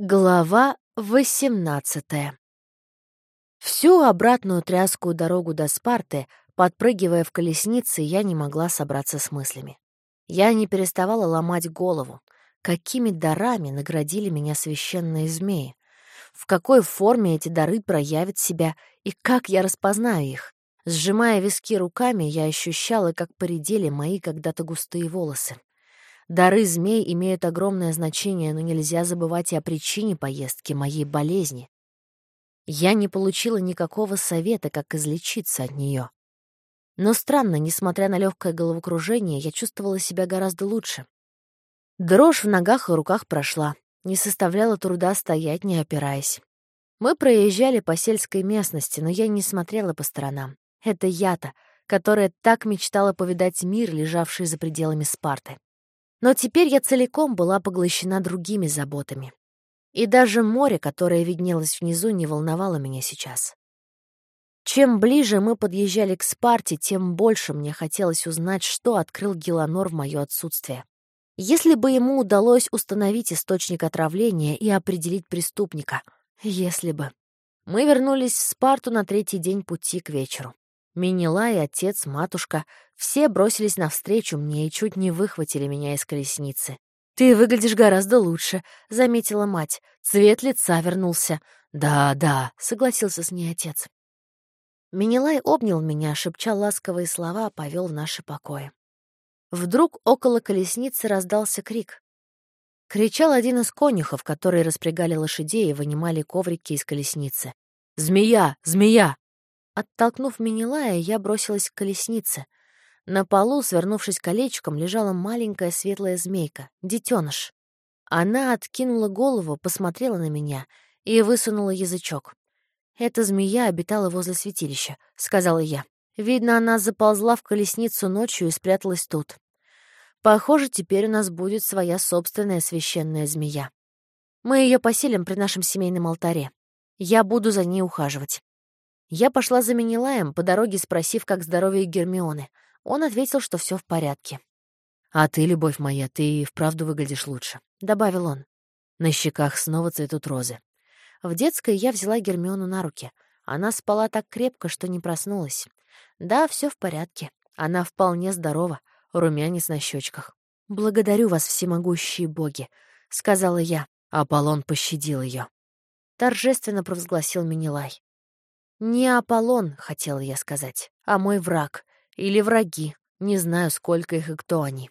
Глава восемнадцатая Всю обратную тряскую дорогу до Спарты, подпрыгивая в колеснице, я не могла собраться с мыслями. Я не переставала ломать голову, какими дарами наградили меня священные змеи, в какой форме эти дары проявят себя и как я распознаю их. Сжимая виски руками, я ощущала, как поредели мои когда-то густые волосы. Дары змей имеют огромное значение, но нельзя забывать и о причине поездки, моей болезни. Я не получила никакого совета, как излечиться от нее. Но странно, несмотря на легкое головокружение, я чувствовала себя гораздо лучше. Дрожь в ногах и руках прошла, не составляла труда стоять, не опираясь. Мы проезжали по сельской местности, но я не смотрела по сторонам. Это я-то, которая так мечтала повидать мир, лежавший за пределами Спарты. Но теперь я целиком была поглощена другими заботами. И даже море, которое виднелось внизу, не волновало меня сейчас. Чем ближе мы подъезжали к Спарте, тем больше мне хотелось узнать, что открыл Геланор в мое отсутствие. Если бы ему удалось установить источник отравления и определить преступника. Если бы. Мы вернулись в Спарту на третий день пути к вечеру. Минила отец, матушка — все бросились навстречу мне и чуть не выхватили меня из колесницы. «Ты выглядишь гораздо лучше», — заметила мать. Цвет лица вернулся. «Да, да», — согласился с ней отец. Минилай обнял меня, шепча ласковые слова, повел в наши покои. Вдруг около колесницы раздался крик. Кричал один из конюхов, которые распрягали лошадей и вынимали коврики из колесницы. «Змея! Змея!» Оттолкнув Минилая, я бросилась к колеснице. На полу, свернувшись колечком, лежала маленькая светлая змейка, детеныш. Она откинула голову, посмотрела на меня и высунула язычок. «Эта змея обитала возле святилища», — сказала я. «Видно, она заползла в колесницу ночью и спряталась тут. Похоже, теперь у нас будет своя собственная священная змея. Мы ее поселим при нашем семейном алтаре. Я буду за ней ухаживать. Я пошла за Менелаем, по дороге спросив, как здоровье Гермионы. Он ответил, что все в порядке. «А ты, любовь моя, ты вправду выглядишь лучше», — добавил он. На щеках снова цветут розы. В детской я взяла Гермиону на руки. Она спала так крепко, что не проснулась. Да, все в порядке. Она вполне здорова, румянец на щечках. «Благодарю вас, всемогущие боги», — сказала я. Аполлон пощадил ее. Торжественно провозгласил Менелай. Не Аполлон, хотела я сказать, а мой враг. Или враги. Не знаю, сколько их и кто они.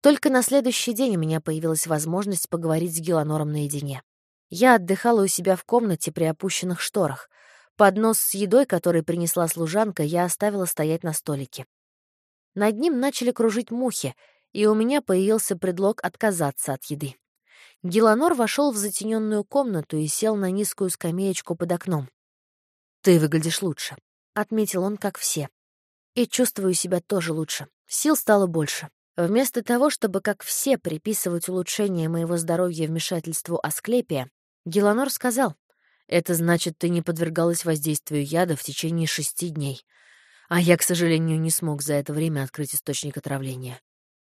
Только на следующий день у меня появилась возможность поговорить с Геланором наедине. Я отдыхала у себя в комнате при опущенных шторах. Поднос с едой, который принесла служанка, я оставила стоять на столике. Над ним начали кружить мухи, и у меня появился предлог отказаться от еды. Геланор вошел в затененную комнату и сел на низкую скамеечку под окном. «Ты выглядишь лучше», — отметил он, как все. «И чувствую себя тоже лучше. Сил стало больше. Вместо того, чтобы, как все, приписывать улучшение моего здоровья вмешательству Асклепия, Геланор сказал, «Это значит, ты не подвергалась воздействию яда в течение шести дней. А я, к сожалению, не смог за это время открыть источник отравления.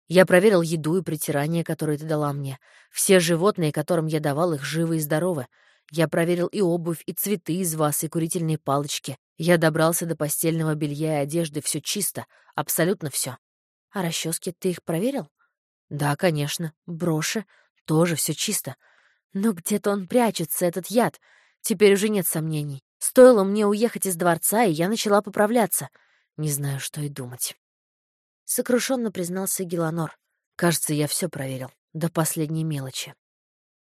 Я проверил еду и притирание, которые ты дала мне. Все животные, которым я давал их, живы и здоровы. Я проверил и обувь, и цветы из вас, и курительные палочки. Я добрался до постельного белья и одежды. Все чисто. Абсолютно все. А расчески ты их проверил? Да, конечно. Броши. Тоже все чисто. Но где-то он прячется, этот яд. Теперь уже нет сомнений. Стоило мне уехать из дворца, и я начала поправляться. Не знаю, что и думать. Сокрушенно признался Геланор. Кажется, я все проверил. До последней мелочи.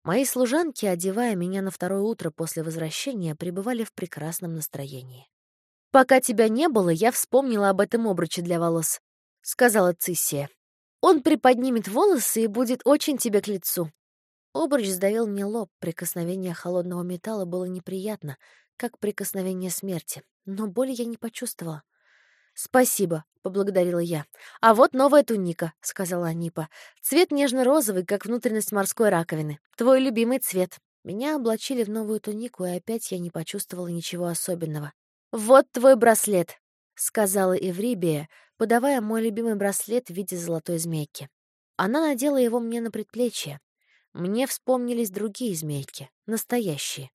Мои служанки, одевая меня на второе утро после возвращения, пребывали в прекрасном настроении. «Пока тебя не было, я вспомнила об этом обруче для волос», — сказала Циссия. «Он приподнимет волосы и будет очень тебе к лицу». Обруч сдавил мне лоб, прикосновение холодного металла было неприятно, как прикосновение смерти, но боли я не почувствовала. «Спасибо», — поблагодарила я. «А вот новая туника», — сказала Анипа. «Цвет нежно-розовый, как внутренность морской раковины. Твой любимый цвет». Меня облачили в новую тунику, и опять я не почувствовала ничего особенного. «Вот твой браслет», — сказала Эврибия, подавая мой любимый браслет в виде золотой змейки. Она надела его мне на предплечье. мне вспомнились другие змейки, настоящие.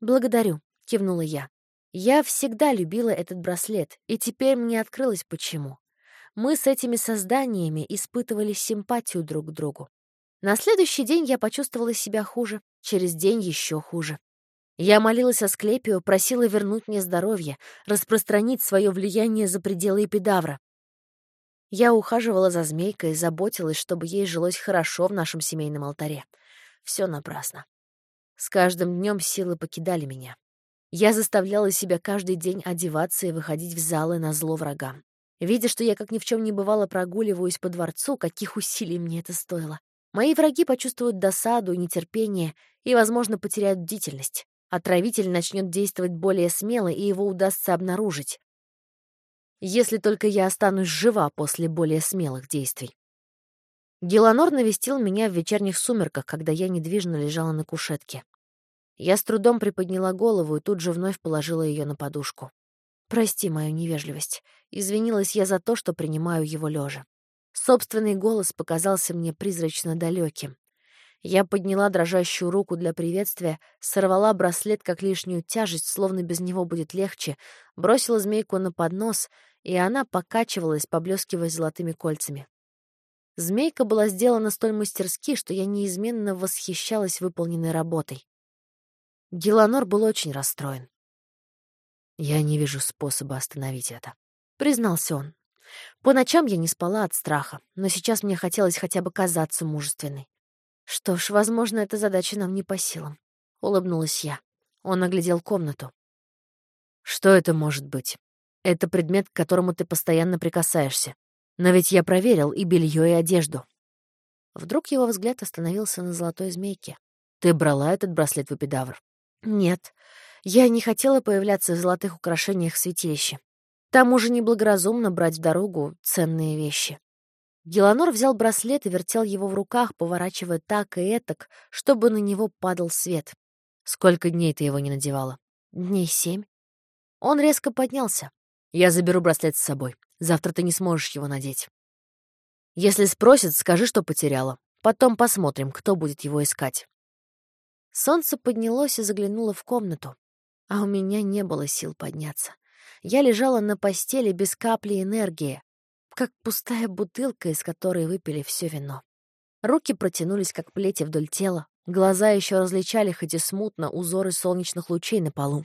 «Благодарю», — кивнула я. Я всегда любила этот браслет, и теперь мне открылось почему. Мы с этими созданиями испытывали симпатию друг к другу. На следующий день я почувствовала себя хуже, через день еще хуже. Я молилась о Склепию, просила вернуть мне здоровье, распространить свое влияние за пределы эпидавра. Я ухаживала за змейкой и заботилась, чтобы ей жилось хорошо в нашем семейном алтаре. Все напрасно. С каждым днем силы покидали меня. Я заставляла себя каждый день одеваться и выходить в залы на зло врагам. Видя, что я как ни в чем не бывало прогуливаюсь по дворцу, каких усилий мне это стоило. Мои враги почувствуют досаду нетерпение и, возможно, потеряют бдительность. Отравитель начнет действовать более смело, и его удастся обнаружить. Если только я останусь жива после более смелых действий. Геланор навестил меня в вечерних сумерках, когда я недвижно лежала на кушетке. Я с трудом приподняла голову и тут же вновь положила ее на подушку. Прости мою невежливость. Извинилась я за то, что принимаю его лежа. Собственный голос показался мне призрачно далеким. Я подняла дрожащую руку для приветствия, сорвала браслет как лишнюю тяжесть, словно без него будет легче, бросила змейку на поднос, и она покачивалась, поблескивая золотыми кольцами. Змейка была сделана столь мастерски, что я неизменно восхищалась выполненной работой. Геланор был очень расстроен. «Я не вижу способа остановить это», — признался он. По ночам я не спала от страха, но сейчас мне хотелось хотя бы казаться мужественной. «Что ж, возможно, эта задача нам не по силам», — улыбнулась я. Он оглядел комнату. «Что это может быть? Это предмет, к которому ты постоянно прикасаешься. Но ведь я проверил и белье, и одежду». Вдруг его взгляд остановился на золотой змейке. «Ты брала этот браслет в эпидавр?» «Нет. Я не хотела появляться в золотых украшениях в святилище. Там уже неблагоразумно брать в дорогу ценные вещи. Геланор взял браслет и вертел его в руках, поворачивая так и этак, чтобы на него падал свет. «Сколько дней ты его не надевала?» «Дней семь». Он резко поднялся. «Я заберу браслет с собой. Завтра ты не сможешь его надеть. Если спросят, скажи, что потеряла. Потом посмотрим, кто будет его искать». Солнце поднялось и заглянуло в комнату а у меня не было сил подняться. Я лежала на постели без капли энергии, как пустая бутылка, из которой выпили все вино. Руки протянулись, как плети вдоль тела, глаза еще различали, хоть и смутно, узоры солнечных лучей на полу.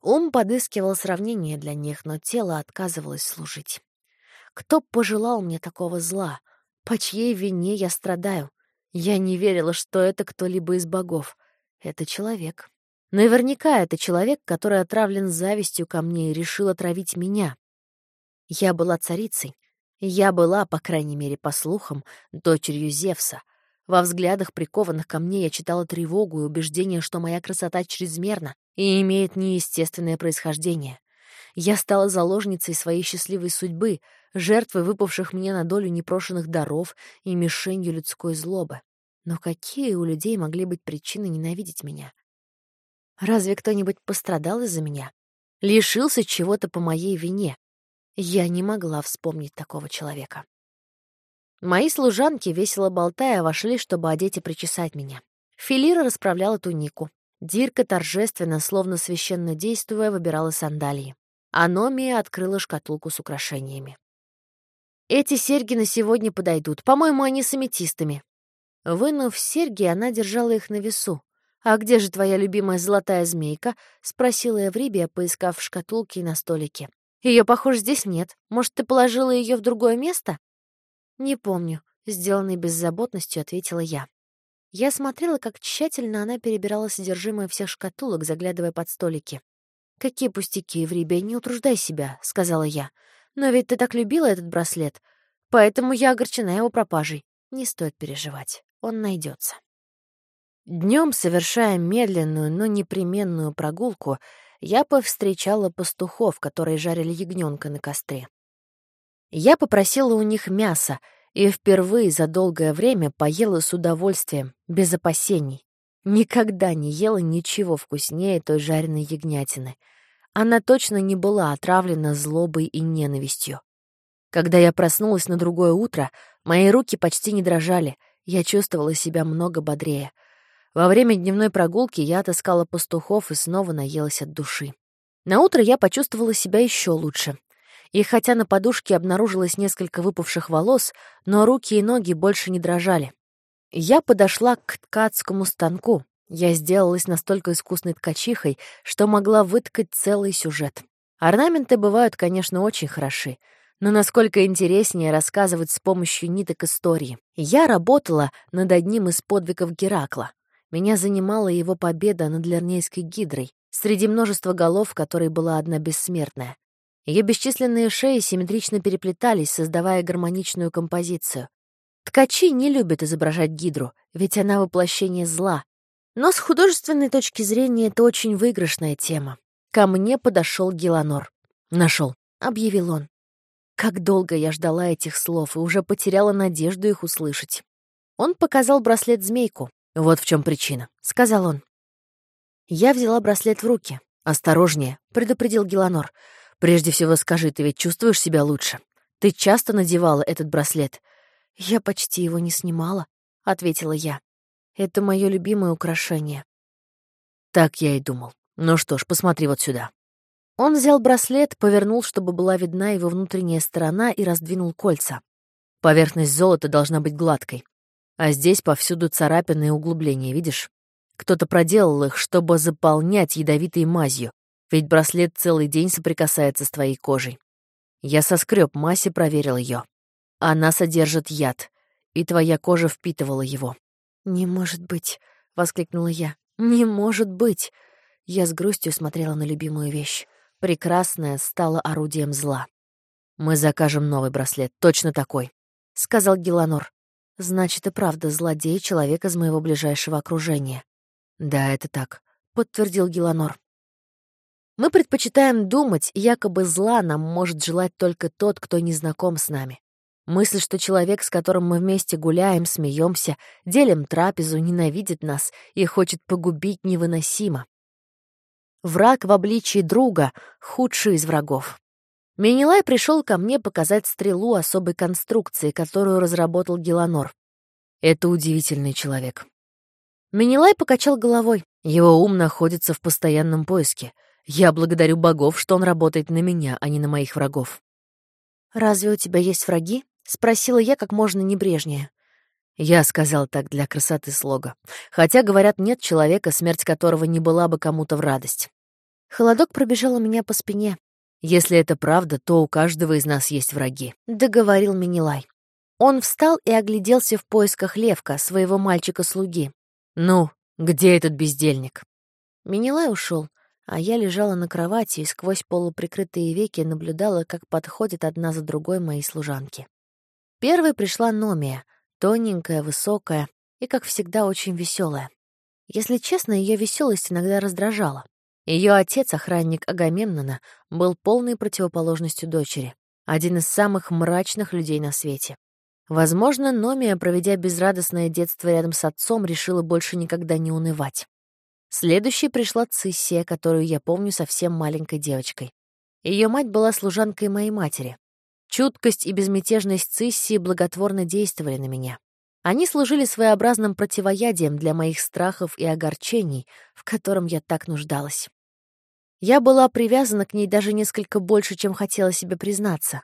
Ум подыскивал сравнение для них, но тело отказывалось служить. Кто пожелал мне такого зла? По чьей вине я страдаю? Я не верила, что это кто-либо из богов. Это человек. Наверняка это человек, который отравлен завистью ко мне и решил отравить меня. Я была царицей. Я была, по крайней мере, по слухам, дочерью Зевса. Во взглядах, прикованных ко мне, я читала тревогу и убеждение, что моя красота чрезмерна и имеет неестественное происхождение. Я стала заложницей своей счастливой судьбы, жертвой выпавших мне на долю непрошенных даров и мишенью людской злобы. Но какие у людей могли быть причины ненавидеть меня? Разве кто-нибудь пострадал из-за меня? Лишился чего-то по моей вине? Я не могла вспомнить такого человека. Мои служанки, весело болтая, вошли, чтобы одеть и причесать меня. Филира расправляла тунику. Дирка торжественно, словно священно действуя, выбирала сандалии. Аномия открыла шкатулку с украшениями. «Эти серьги на сегодня подойдут. По-моему, они с аметистами». Вынув серьги, она держала их на весу. «А где же твоя любимая золотая змейка?» — спросила Эврибия, поискав в шкатулке и на столике. Ее, похоже, здесь нет. Может, ты положила ее в другое место?» «Не помню», — сделанной беззаботностью ответила я. Я смотрела, как тщательно она перебирала содержимое всех шкатулок, заглядывая под столики. «Какие пустяки, Эврибия, не утруждай себя», — сказала я. «Но ведь ты так любила этот браслет, поэтому я огорчена его пропажей. Не стоит переживать, он найдется. Днем, совершая медленную, но непременную прогулку, я повстречала пастухов, которые жарили ягненка на костре. Я попросила у них мяса и впервые за долгое время поела с удовольствием, без опасений. Никогда не ела ничего вкуснее той жареной ягнятины. Она точно не была отравлена злобой и ненавистью. Когда я проснулась на другое утро, мои руки почти не дрожали, Я чувствовала себя много бодрее. Во время дневной прогулки я отыскала пастухов и снова наелась от души. На утро я почувствовала себя еще лучше. И хотя на подушке обнаружилось несколько выпавших волос, но руки и ноги больше не дрожали. Я подошла к ткацкому станку. Я сделалась настолько искусной ткачихой, что могла выткать целый сюжет. Орнаменты бывают, конечно, очень хороши, но насколько интереснее рассказывать с помощью ниток истории. Я работала над одним из подвигов Геракла. Меня занимала его победа над Лернейской гидрой, среди множества голов, которой была одна бессмертная. Ее бесчисленные шеи симметрично переплетались, создавая гармоничную композицию. Ткачи не любят изображать гидру, ведь она воплощение зла. Но с художественной точки зрения это очень выигрышная тема. Ко мне подошел Геланор. Нашел, объявил он. Как долго я ждала этих слов и уже потеряла надежду их услышать. Он показал браслет-змейку. «Вот в чем причина», — сказал он. Я взяла браслет в руки. «Осторожнее», — предупредил Геланор. «Прежде всего скажи, ты ведь чувствуешь себя лучше? Ты часто надевала этот браслет?» «Я почти его не снимала», — ответила я. «Это мое любимое украшение». Так я и думал. Ну что ж, посмотри вот сюда. Он взял браслет, повернул, чтобы была видна его внутренняя сторона, и раздвинул кольца. Поверхность золота должна быть гладкой. А здесь повсюду царапины и углубления, видишь? Кто-то проделал их, чтобы заполнять ядовитой мазью, ведь браслет целый день соприкасается с твоей кожей. Я соскреб мазь и проверил ее. Она содержит яд, и твоя кожа впитывала его. «Не может быть!» — воскликнула я. «Не может быть!» Я с грустью смотрела на любимую вещь. Прекрасная стала орудием зла. «Мы закажем новый браслет, точно такой», — сказал Геланор. «Значит, и правда злодей — человек из моего ближайшего окружения». «Да, это так», — подтвердил Геланор. «Мы предпочитаем думать, якобы зла нам может желать только тот, кто не знаком с нами. Мысль, что человек, с которым мы вместе гуляем, смеемся, делим трапезу, ненавидит нас и хочет погубить невыносимо. Враг в обличии друга — худший из врагов. Менелай пришел ко мне показать стрелу особой конструкции, которую разработал Геланор. Это удивительный человек. Менелай покачал головой. Его ум находится в постоянном поиске. Я благодарю богов, что он работает на меня, а не на моих врагов. «Разве у тебя есть враги?» — спросила я как можно небрежнее. Я сказал так для красоты слога. Хотя, говорят, нет человека, смерть которого не была бы кому-то в радость. Холодок пробежал у меня по спине. «Если это правда, то у каждого из нас есть враги», — договорил Минилай. Он встал и огляделся в поисках Левка, своего мальчика-слуги. «Ну, где этот бездельник?» Минилай ушел, а я лежала на кровати и сквозь полуприкрытые веки наблюдала, как подходят одна за другой мои служанки. Первой пришла Номия, тоненькая, высокая и, как всегда, очень веселая. Если честно, ее веселость иногда раздражала. Ее отец, охранник Агамемнона, был полной противоположностью дочери, один из самых мрачных людей на свете. Возможно, Номия, проведя безрадостное детство рядом с отцом, решила больше никогда не унывать. Следующей пришла Циссия, которую я помню совсем маленькой девочкой. Ее мать была служанкой моей матери. Чуткость и безмятежность Циссии благотворно действовали на меня. Они служили своеобразным противоядием для моих страхов и огорчений, в котором я так нуждалась. Я была привязана к ней даже несколько больше, чем хотела себе признаться.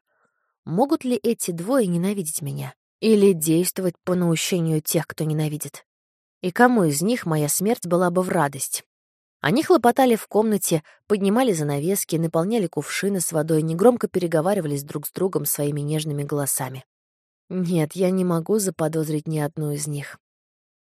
Могут ли эти двое ненавидеть меня? Или действовать по наущению тех, кто ненавидит? И кому из них моя смерть была бы в радость? Они хлопотали в комнате, поднимали занавески, наполняли кувшины с водой, негромко переговаривались друг с другом своими нежными голосами. Нет, я не могу заподозрить ни одну из них.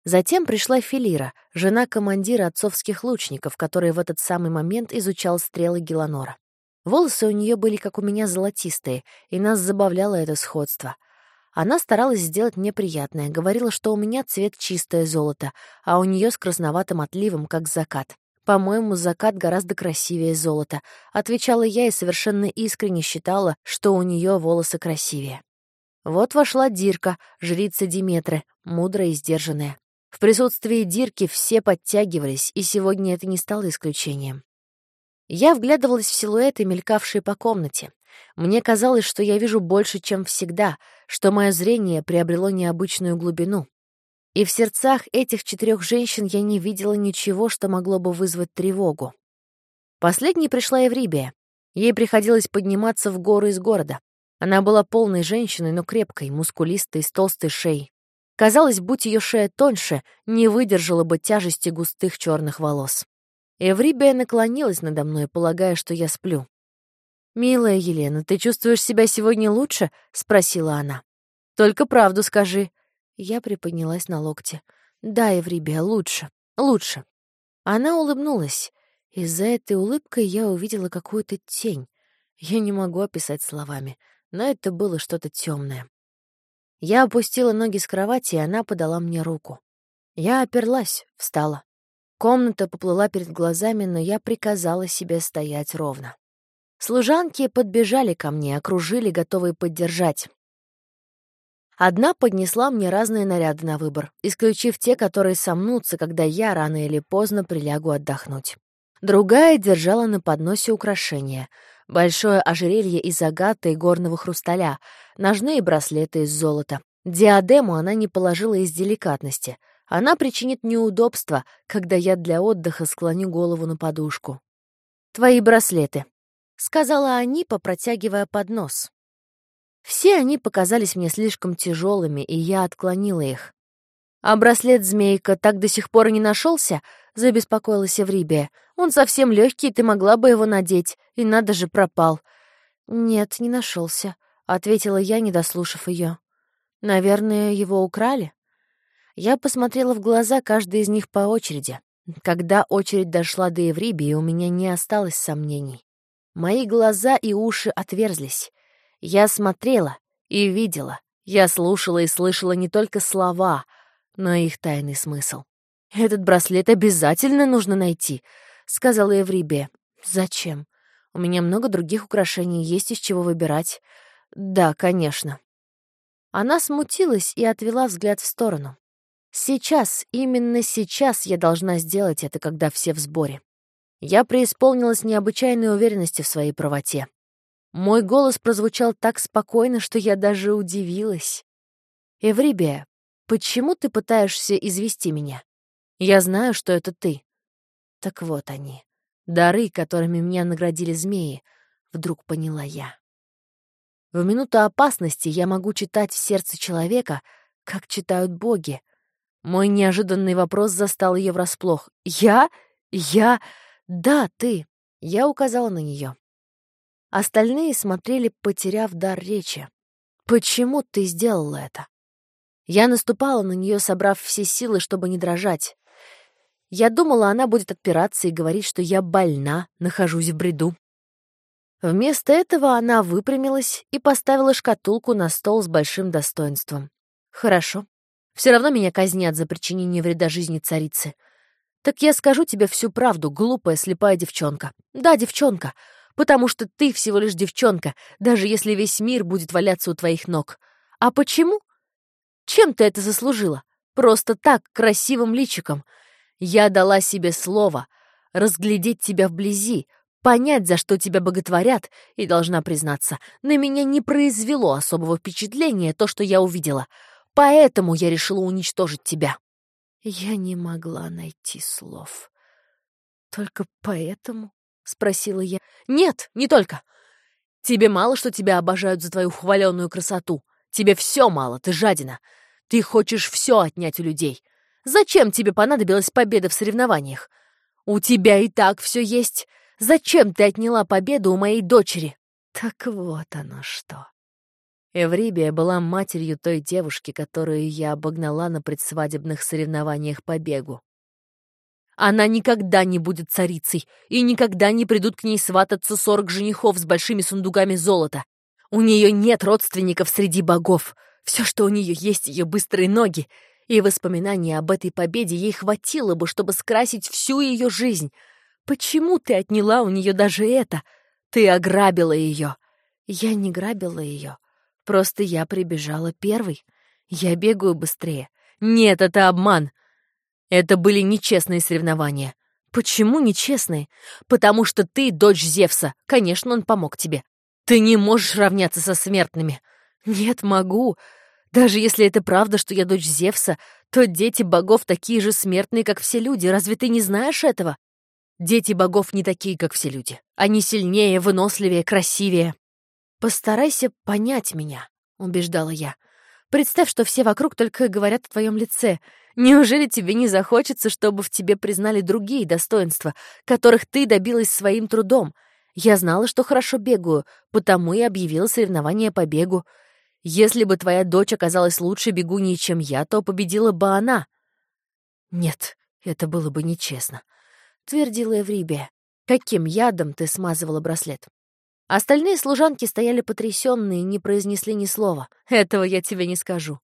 Затем пришла Филира, жена командира отцовских лучников, который в этот самый момент изучал стрелы Геланора. Волосы у нее были, как у меня, золотистые, и нас забавляло это сходство. Она старалась сделать мне приятное, говорила, что у меня цвет чистое золото, а у нее с красноватым отливом, как закат. «По-моему, закат гораздо красивее золота», — отвечала я и совершенно искренне считала, что у нее волосы красивее. Вот вошла Дирка, жрица Диметры, мудрая и сдержанная. В присутствии Дирки все подтягивались, и сегодня это не стало исключением. Я вглядывалась в силуэты, мелькавшие по комнате. Мне казалось, что я вижу больше, чем всегда, что мое зрение приобрело необычную глубину. И в сердцах этих четырех женщин я не видела ничего, что могло бы вызвать тревогу. Последней пришла Еврибия. Ей приходилось подниматься в горы из города. Она была полной женщиной, но крепкой, мускулистой, с толстой шеей. Казалось, будь ее шея тоньше, не выдержала бы тяжести густых черных волос. Эврибия наклонилась надо мной, полагая, что я сплю. «Милая Елена, ты чувствуешь себя сегодня лучше?» — спросила она. «Только правду скажи». Я приподнялась на локте. «Да, Еврибия, лучше, лучше». Она улыбнулась. И за этой улыбкой я увидела какую-то тень. Я не могу описать словами, но это было что-то темное. Я опустила ноги с кровати, и она подала мне руку. Я оперлась, встала. Комната поплыла перед глазами, но я приказала себе стоять ровно. Служанки подбежали ко мне, окружили, готовые поддержать. Одна поднесла мне разные наряды на выбор, исключив те, которые сомнутся, когда я рано или поздно прилягу отдохнуть. Другая держала на подносе украшения — Большое ожерелье из агата и горного хрусталя, ножные браслеты из золота. Диадему она не положила из деликатности. Она причинит неудобства, когда я для отдыха склоню голову на подушку. «Твои браслеты», — сказала они, попротягивая поднос. Все они показались мне слишком тяжелыми, и я отклонила их. «А браслет-змейка так до сих пор и не нашелся?» — забеспокоилась Эврибия. «Он совсем легкий, ты могла бы его надеть, и надо же пропал». «Нет, не нашелся», — ответила я, не дослушав ее. «Наверное, его украли?» Я посмотрела в глаза каждой из них по очереди. Когда очередь дошла до Еврибии, у меня не осталось сомнений. Мои глаза и уши отверзлись. Я смотрела и видела. Я слушала и слышала не только слова — но их тайный смысл. «Этот браслет обязательно нужно найти», — сказала Еврибия. «Зачем? У меня много других украшений, есть из чего выбирать». «Да, конечно». Она смутилась и отвела взгляд в сторону. «Сейчас, именно сейчас я должна сделать это, когда все в сборе». Я преисполнилась необычайной уверенности в своей правоте. Мой голос прозвучал так спокойно, что я даже удивилась. «Эврибия, Почему ты пытаешься извести меня? Я знаю, что это ты. Так вот они, дары, которыми меня наградили змеи, вдруг поняла я. В минуту опасности я могу читать в сердце человека, как читают боги. Мой неожиданный вопрос застал ее врасплох. «Я? Я? Да, ты!» Я указала на нее. Остальные смотрели, потеряв дар речи. «Почему ты сделала это?» Я наступала на нее, собрав все силы, чтобы не дрожать. Я думала, она будет отпираться и говорить, что я больна, нахожусь в бреду. Вместо этого она выпрямилась и поставила шкатулку на стол с большим достоинством. «Хорошо. Все равно меня казнят за причинение вреда жизни царицы. Так я скажу тебе всю правду, глупая, слепая девчонка. Да, девчонка, потому что ты всего лишь девчонка, даже если весь мир будет валяться у твоих ног. А почему? Чем ты это заслужила? Просто так, красивым личиком. Я дала себе слово разглядеть тебя вблизи, понять, за что тебя боготворят, и, должна признаться, на меня не произвело особого впечатления то, что я увидела. Поэтому я решила уничтожить тебя. Я не могла найти слов. «Только поэтому?» — спросила я. «Нет, не только. Тебе мало, что тебя обожают за твою хваленную красоту. Тебе все мало, ты жадина. Ты хочешь все отнять у людей. Зачем тебе понадобилась победа в соревнованиях? У тебя и так все есть. Зачем ты отняла победу у моей дочери? Так вот оно что. Эврибия была матерью той девушки, которую я обогнала на предсвадебных соревнованиях по бегу. Она никогда не будет царицей, и никогда не придут к ней свататься сорок женихов с большими сундуками золота. У нее нет родственников среди богов. Все, что у нее есть, ее быстрые ноги. И воспоминания об этой победе ей хватило бы, чтобы скрасить всю ее жизнь. Почему ты отняла у нее даже это? Ты ограбила ее. Я не грабила ее. Просто я прибежала первой. Я бегаю быстрее. Нет, это обман. Это были нечестные соревнования. Почему нечестные? Потому что ты дочь Зевса. Конечно, он помог тебе. Ты не можешь равняться со смертными. Нет, могу. Даже если это правда, что я дочь Зевса, то дети богов такие же смертные, как все люди. Разве ты не знаешь этого? Дети богов не такие, как все люди. Они сильнее, выносливее, красивее. Постарайся понять меня, убеждала я. Представь, что все вокруг только говорят о твоем лице. Неужели тебе не захочется, чтобы в тебе признали другие достоинства, которых ты добилась своим трудом? Я знала, что хорошо бегаю, потому и объявила соревнование по бегу. Если бы твоя дочь оказалась лучше бегуньей, чем я, то победила бы она. Нет, это было бы нечестно, — твердила Эврибия. Каким ядом ты смазывала браслет? Остальные служанки стояли потрясенные и не произнесли ни слова. Этого я тебе не скажу.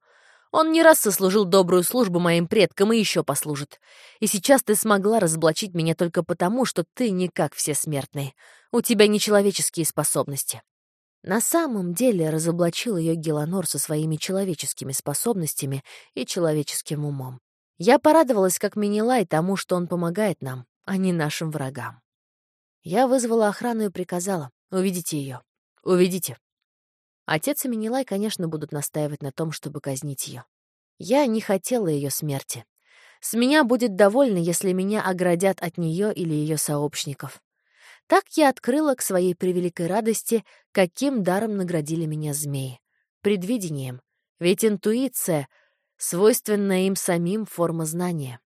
Он не раз сослужил добрую службу моим предкам и еще послужит. И сейчас ты смогла разоблачить меня только потому, что ты не как все смертные. У тебя нечеловеческие способности. На самом деле разоблачил ее Геланор со своими человеческими способностями и человеческим умом. Я порадовалась, как Минилай, тому, что он помогает нам, а не нашим врагам. Я вызвала охрану и приказала «Уведите ее. Уведите». Отец и Минилай, конечно, будут настаивать на том, чтобы казнить ее. Я не хотела ее смерти. С меня будет довольно, если меня оградят от нее или ее сообщников. Так я открыла к своей превеликой радости, каким даром наградили меня змеи. Предвидением. Ведь интуиция — свойственная им самим форма знания.